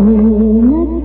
Nimet